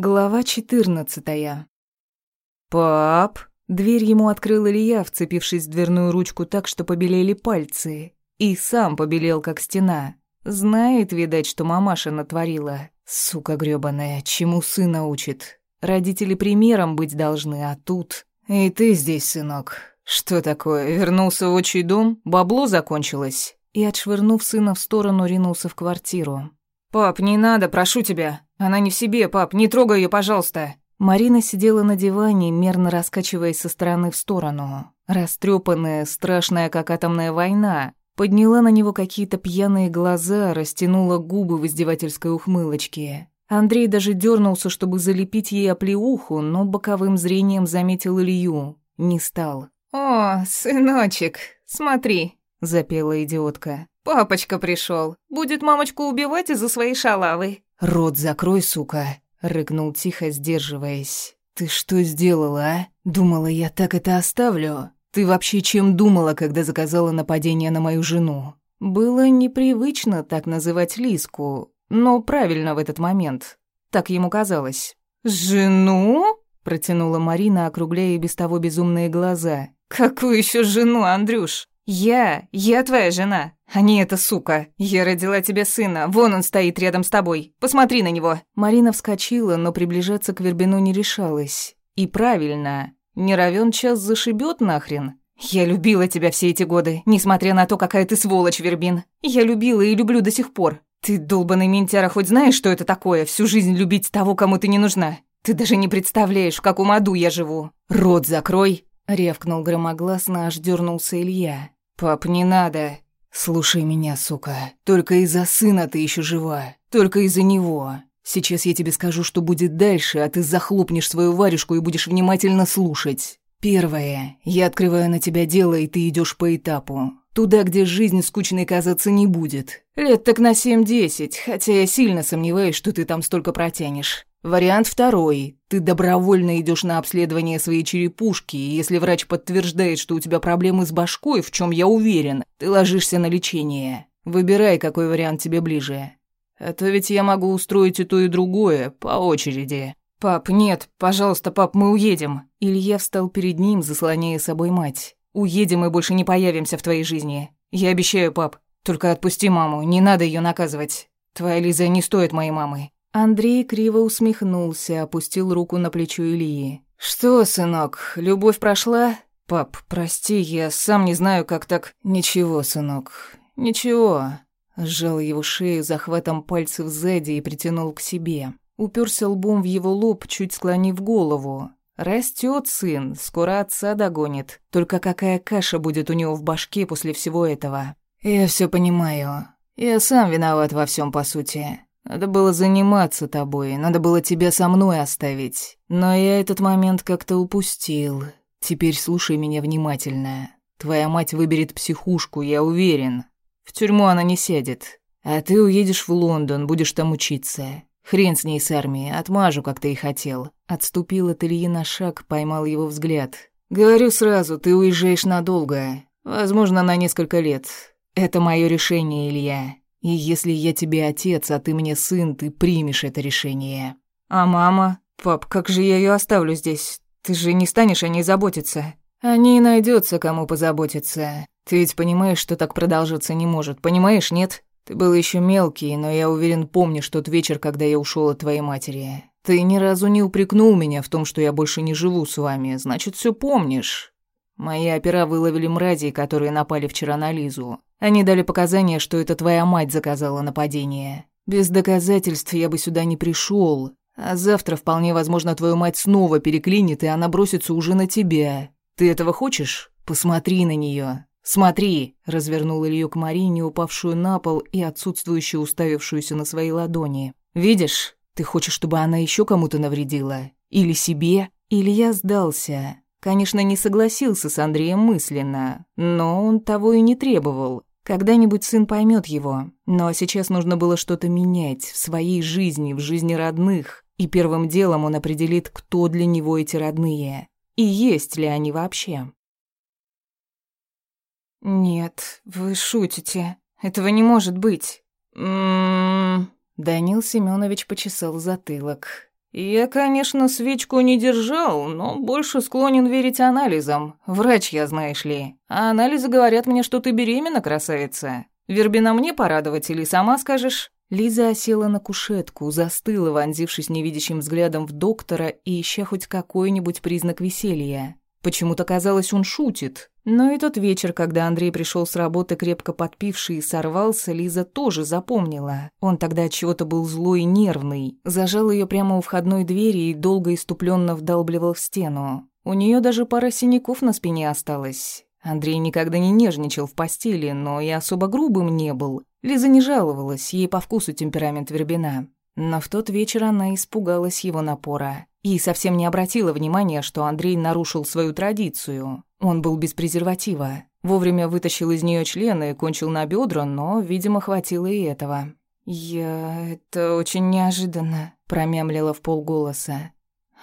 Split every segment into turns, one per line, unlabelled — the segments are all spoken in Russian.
Глава четырнадцатая. «Пап!» Дверь ему открыл Илья, вцепившись в дверную ручку так, что побелели пальцы. И сам побелел, как стена. Знает, видать, что мамаша натворила. Сука грёбаная, чему сына учит. Родители примером быть должны, а тут... «И ты здесь, сынок. Что такое, вернулся в отчий дом? Бабло закончилось?» И, отшвырнув сына в сторону, ринулся в квартиру. «Пап, не надо, прошу тебя. Она не в себе, пап, не трогай ее, пожалуйста». Марина сидела на диване, мерно раскачиваясь со стороны в сторону. Растрепанная, страшная, как атомная война. Подняла на него какие-то пьяные глаза, растянула губы в издевательской ухмылочке. Андрей даже дернулся, чтобы залепить ей оплеуху, но боковым зрением заметил Илью. Не стал. «О, сыночек, смотри», — запела идиотка. «Папочка пришел. Будет мамочку убивать из-за своей шалавы». «Рот закрой, сука», — рыкнул тихо, сдерживаясь. «Ты что сделала, а? Думала, я так это оставлю? Ты вообще чем думала, когда заказала нападение на мою жену?» Было непривычно так называть Лиску, но правильно в этот момент. Так ему казалось. «Жену?» — протянула Марина, округляя без того безумные глаза. «Какую еще жену, Андрюш? Я, я твоя жена, а не эта сука. Я родила тебе сына, вон он стоит рядом с тобой. Посмотри на него». Марина вскочила, но приближаться к Вербину не решалась. И правильно, не равен час зашибет нахрен. «Я любила тебя все эти годы, несмотря на то, какая ты сволочь, Вербин. Я любила и люблю до сих пор. Ты, долбанный ментяра, хоть знаешь, что это такое, всю жизнь любить того, кому ты не нужна? Ты даже не представляешь, в каком аду я живу. Рот закрой!» Ревкнул громогласно, аж дернулся Илья. «Пап, не надо. Слушай меня, сука. Только из-за сына ты еще жива. Только из-за него. Сейчас я тебе скажу, что будет дальше, а ты захлопнешь свою варежку и будешь внимательно слушать. Первое. Я открываю на тебя дело, и ты идешь по этапу. Туда, где жизнь скучной казаться не будет. Лет так на семь-десять, хотя я сильно сомневаюсь, что ты там столько протянешь. Вариант второй. Ты добровольно идешь на обследование своей черепушки, и если врач подтверждает, что у тебя проблемы с башкой, в чем я уверен, ты ложишься на лечение. Выбирай, какой вариант тебе ближе. А то ведь я могу устроить и то, и другое, по очереди. «Пап, нет, пожалуйста, пап, мы уедем». Илья встал перед ним, заслоняя собой мать. «Уедем и больше не появимся в твоей жизни. Я обещаю, пап. Только отпусти маму, не надо ее наказывать. Твоя Лиза не стоит моей мамы. Андрей криво усмехнулся, опустил руку на плечо Ильи. «Что, сынок, любовь прошла?» «Пап, прости, я сам не знаю, как так...» «Ничего, сынок, ничего». Сжал его шею захватом пальцев сзади и притянул к себе. Уперся лбом в его лоб, чуть склонив голову. Растет сын, скоро отца догонит. Только какая каша будет у него в башке после всего этого? Я все понимаю. Я сам виноват во всем, по сути. Надо было заниматься тобой, надо было тебя со мной оставить. Но я этот момент как-то упустил. Теперь слушай меня внимательно. Твоя мать выберет психушку, я уверен. В тюрьму она не сядет. А ты уедешь в Лондон, будешь там учиться. Хрен с ней с армией, отмажу, как ты и хотел. Отступил от Ильи на шаг, поймал его взгляд. Говорю сразу, ты уезжаешь надолго. Возможно, на несколько лет. Это мое решение, Илья. И если я тебе отец, а ты мне сын, ты примешь это решение. А мама? Пап, как же я ее оставлю здесь? Ты же не станешь о ней заботиться. О ней найдется кому позаботиться. Ты ведь понимаешь, что так продолжаться не может, понимаешь, нет? Ты был еще мелкий, но я уверен, помнишь тот вечер, когда я ушел от твоей матери. Ты ни разу не упрекнул меня в том, что я больше не живу с вами, значит, все помнишь. Мои опера выловили мразей, которые напали вчера на Лизу. Они дали показания, что это твоя мать заказала нападение. Без доказательств я бы сюда не пришел. А завтра, вполне возможно, твою мать снова переклинит, и она бросится уже на тебя. Ты этого хочешь? Посмотри на нее. Смотри, развернул Илью к Марине, упавшую на пол и отсутствующую, уставившуюся на свои ладони. Видишь? Ты хочешь, чтобы она еще кому-то навредила? Или себе? Илья сдался. Конечно, не согласился с Андреем мысленно, но он того и не требовал. Когда-нибудь сын поймет его, но сейчас нужно было что-то менять в своей жизни, в жизни родных, и первым делом он определит, кто для него эти родные, и есть ли они вообще. «Нет, вы шутите. Этого не может быть». «М-м-м...» Данил Семенович почесал затылок. Я, конечно, свечку не держал, но больше склонен верить анализам. Врач я, знаешь ли. А анализы говорят мне, что ты беременна, красавица. Вербина мне порадовать или сама скажешь?» Лиза осела на кушетку, застыла, вонзившись невидящим взглядом в доктора и ища хоть какой-нибудь признак веселья. Почему-то казалось, он шутит. Но и тот вечер, когда Андрей пришел с работы крепко подпивший и сорвался, Лиза тоже запомнила. Он тогда от чего-то был злой и нервный, зажал ее прямо у входной двери и долго иступленно вдалбливал в стену. У нее даже пара синяков на спине осталась. Андрей никогда не нежничал в постели, но и особо грубым не был. Лиза не жаловалась, ей по вкусу темперамент Вербина. Но в тот вечер она испугалась его напора и совсем не обратила внимания, что Андрей нарушил свою традицию. Он был без презерватива. Вовремя вытащил из нее члены и кончил на бедра, но, видимо, хватило и этого. «Я... это очень неожиданно», — промямлила в полголоса.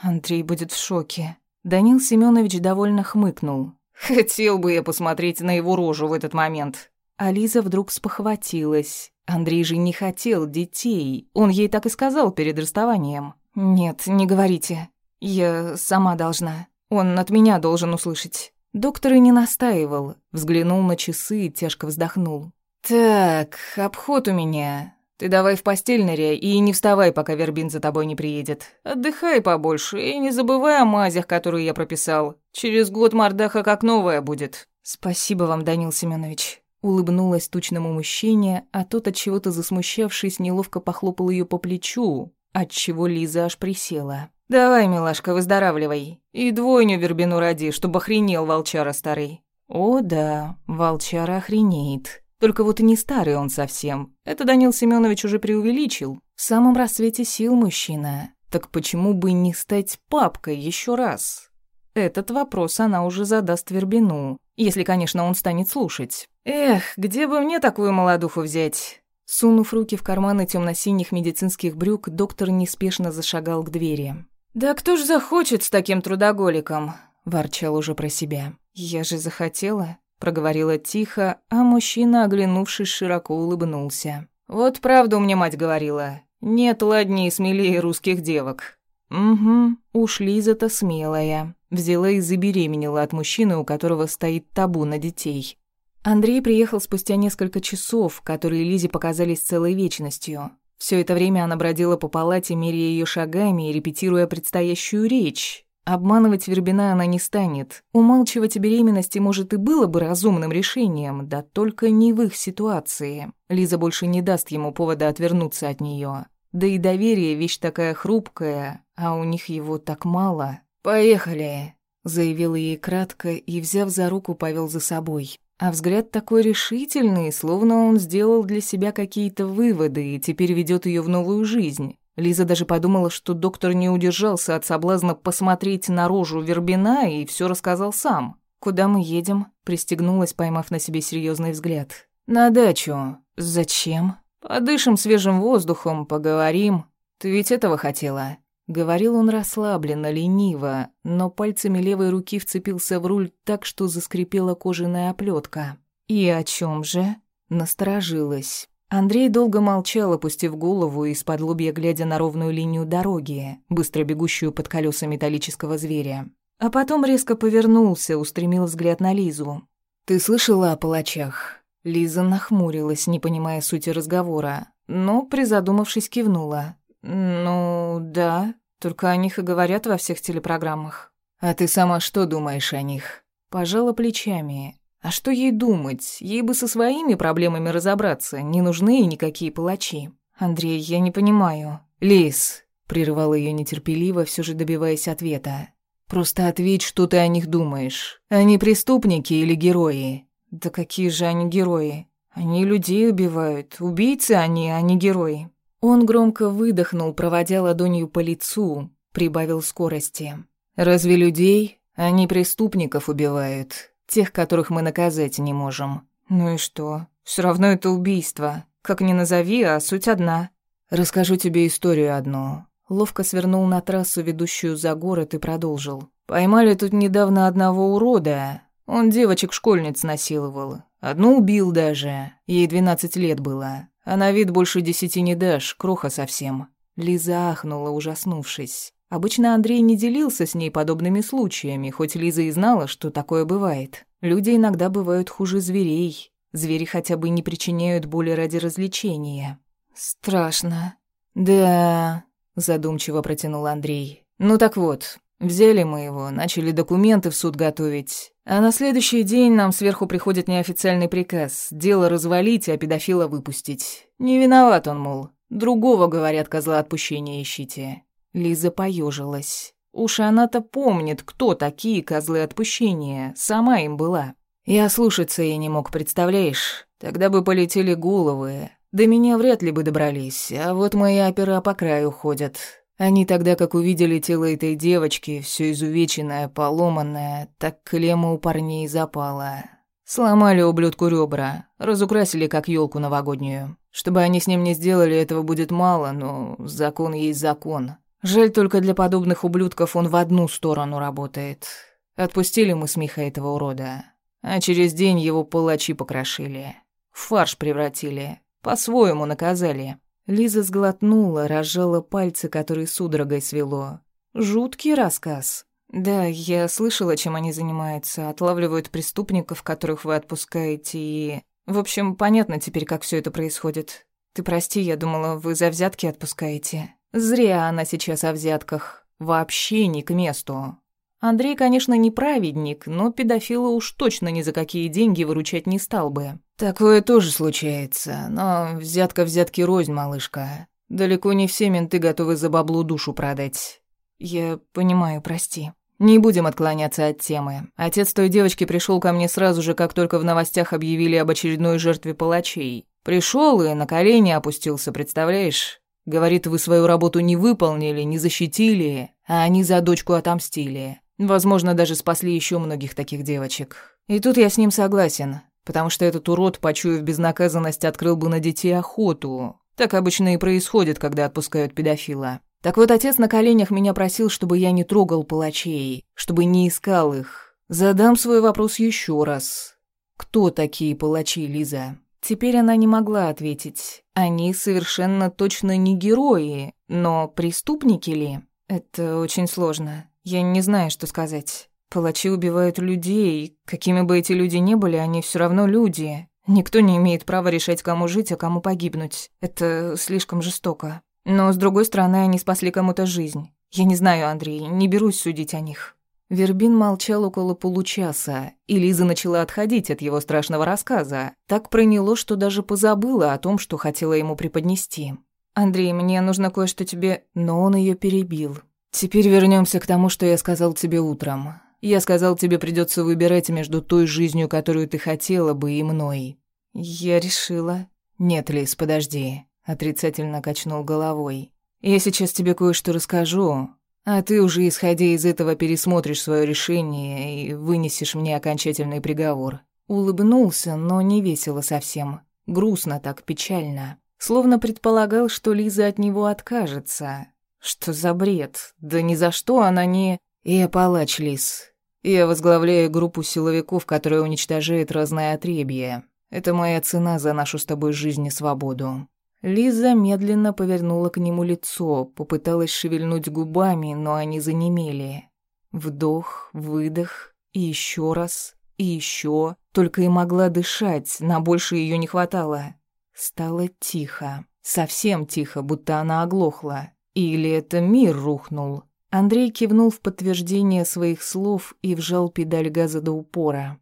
«Андрей будет в шоке». Данил Семенович довольно хмыкнул. «Хотел бы я посмотреть на его рожу в этот момент». А Лиза вдруг спохватилась. Андрей же не хотел детей. Он ей так и сказал перед расставанием. «Нет, не говорите. Я сама должна. Он от меня должен услышать». Доктор и не настаивал. Взглянул на часы и тяжко вздохнул. «Так, обход у меня. Ты давай в постель ныряй и не вставай, пока Вербин за тобой не приедет. Отдыхай побольше и не забывай о мазях, которые я прописал. Через год мордаха как новая будет». «Спасибо вам, Данил Семенович. Улыбнулась тучному мужчине, а тот, от чего-то засмущавшись, неловко похлопал ее по плечу, отчего Лиза аж присела. «Давай, милашка, выздоравливай. И двойню вербину роди, чтобы охренел волчара старый». «О да, волчара охренеет. Только вот и не старый он совсем. Это Данил Семенович уже преувеличил. В самом рассвете сил мужчина. Так почему бы не стать папкой еще раз?» Этот вопрос она уже задаст Вербину, если, конечно, он станет слушать. «Эх, где бы мне такую молодуху взять?» Сунув руки в карманы темно-синих медицинских брюк, доктор неспешно зашагал к двери. «Да кто ж захочет с таким трудоголиком?» – ворчал уже про себя. «Я же захотела», – проговорила тихо, а мужчина, оглянувшись, широко улыбнулся. «Вот правду мне мать говорила. Нет ладней и смелее русских девок». «Угу, уж Лиза-то смелая. Взяла и забеременела от мужчины, у которого стоит табу на детей. Андрей приехал спустя несколько часов, которые Лизе показались целой вечностью. Все это время она бродила по палате, меряя ее шагами и репетируя предстоящую речь. Обманывать Вербина она не станет. Умалчивать о беременности, может, и было бы разумным решением, да только не в их ситуации. Лиза больше не даст ему повода отвернуться от нее. Да и доверие — вещь такая хрупкая, а у них его так мало. «Поехали», — заявил ей кратко и, взяв за руку, повел за собой. А взгляд такой решительный, словно он сделал для себя какие-то выводы и теперь ведет ее в новую жизнь. Лиза даже подумала, что доктор не удержался от соблазна посмотреть на рожу Вербина и все рассказал сам. «Куда мы едем?» – пристегнулась, поймав на себе серьезный взгляд. «На дачу. Зачем?» «Подышим свежим воздухом, поговорим. Ты ведь этого хотела?» Говорил он расслабленно, лениво, но пальцами левой руки вцепился в руль так, что заскрипела кожаная оплетка. «И о чем же?» Насторожилась. Андрей долго молчал, опустив голову из-под лобья, глядя на ровную линию дороги, быстро бегущую под колеса металлического зверя. А потом резко повернулся, устремил взгляд на Лизу. «Ты слышала о палачах?» Лиза нахмурилась, не понимая сути разговора, но, призадумавшись, кивнула. «Ну, да, только о них и говорят во всех телепрограммах». «А ты сама что думаешь о них?» Пожала плечами. «А что ей думать? Ей бы со своими проблемами разобраться, не нужны ей никакие палачи». «Андрей, я не понимаю». «Лис», — прерывал ее нетерпеливо, все же добиваясь ответа. «Просто ответь, что ты о них думаешь. Они преступники или герои?» «Да какие же они герои? Они людей убивают. Убийцы они, а не герои». Он громко выдохнул, проводя ладонью по лицу, прибавил скорости. «Разве людей? Они преступников убивают, тех, которых мы наказать не можем». «Ну и что? Все равно это убийство. Как ни назови, а суть одна». «Расскажу тебе историю одну». Ловко свернул на трассу, ведущую за город, и продолжил. «Поймали тут недавно одного урода. Он девочек-школьниц насиловал. Одну убил даже. Ей двенадцать лет было. А на вид больше десяти не дашь, кроха совсем. Лиза ахнула, ужаснувшись. Обычно Андрей не делился с ней подобными случаями, хоть Лиза и знала, что такое бывает. Люди иногда бывают хуже зверей. Звери хотя бы не причиняют боли ради развлечения. «Страшно». «Да», — задумчиво протянул Андрей. «Ну так вот, взяли мы его, начали документы в суд готовить. А на следующий день нам сверху приходит неофициальный приказ. Дело развалить, а педофила выпустить. Не виноват он, мол. Другого, говорят, козла отпущения ищите. Лиза поежилась. Уж она-то помнит, кто такие козлы отпущения. Сама им была. Я слушаться ей не мог, представляешь? Тогда бы полетели головы. До меня вряд ли бы добрались, а вот мои опера по краю ходят. Они тогда, как увидели тело этой девочки, все изувеченное, поломанное, так клемма у парней запала. Сломали ублюдку ребра, разукрасили как елку новогоднюю. Чтобы они с ним не сделали, этого будет мало, но закон есть закон. Жаль только для подобных ублюдков он в одну сторону работает. Отпустили мы с Михой этого урода, а через день его палачи покрошили. В фарш превратили, по-своему наказали. Лиза сглотнула, разжала пальцы, которые судорогой свело. Жуткий рассказ. Да, я слышала, чем они занимаются. Отлавливают преступников, которых вы отпускаете, и... В общем, понятно теперь, как все это происходит. Ты прости, я думала, вы за взятки отпускаете. Зря она сейчас о взятках. Вообще не к месту. Андрей, конечно, не праведник, но педофила уж точно ни за какие деньги выручать не стал бы. Такое тоже случается, но взятка взятки рознь, малышка. Далеко не все менты готовы за баблу душу продать. Я понимаю, прости. Не будем отклоняться от темы. Отец той девочки пришел ко мне сразу же, как только в новостях объявили об очередной жертве палачей. Пришел и на колени опустился, представляешь? Говорит, вы свою работу не выполнили, не защитили, а они за дочку отомстили. Возможно, даже спасли еще многих таких девочек. И тут я с ним согласен, потому что этот урод, почуяв безнаказанность, открыл бы на детей охоту. Так обычно и происходит, когда отпускают педофила. Так вот, отец на коленях меня просил, чтобы я не трогал палачей, чтобы не искал их. Задам свой вопрос еще раз. Кто такие палачи, Лиза? Теперь она не могла ответить. Они совершенно точно не герои, но преступники ли? Это очень сложно. Я не знаю, что сказать. Палачи убивают людей. Какими бы эти люди ни были, они все равно люди. Никто не имеет права решать, кому жить, а кому погибнуть. Это слишком жестоко. Но, с другой стороны, они спасли кому-то жизнь. Я не знаю, Андрей, не берусь судить о них. Вербин молчал около получаса, и Лиза начала отходить от его страшного рассказа. Так проняло, что даже позабыла о том, что хотела ему преподнести. «Андрей, мне нужно кое-что тебе...» Но он ее перебил. «Теперь вернемся к тому, что я сказал тебе утром. Я сказал, тебе придется выбирать между той жизнью, которую ты хотела бы, и мной». «Я решила...» «Нет, Лиз, подожди», — отрицательно качнул головой. «Я сейчас тебе кое-что расскажу, а ты уже, исходя из этого, пересмотришь свое решение и вынесешь мне окончательный приговор. Улыбнулся, но не весело совсем. Грустно так, печально. Словно предполагал, что Лиза от него откажется. Что за бред? Да ни за что она не... Я палач, Лиз. Я возглавляю группу силовиков, которая уничтожает разное отребье. Это моя цена за нашу с тобой жизнь и свободу. Лиза медленно повернула к нему лицо, попыталась шевельнуть губами, но они занемели. Вдох, выдох, и еще раз, и еще. Только и могла дышать, на больше ее не хватало. Стало тихо, совсем тихо, будто она оглохла. Или это мир рухнул. Андрей кивнул в подтверждение своих слов и вжал педаль газа до упора.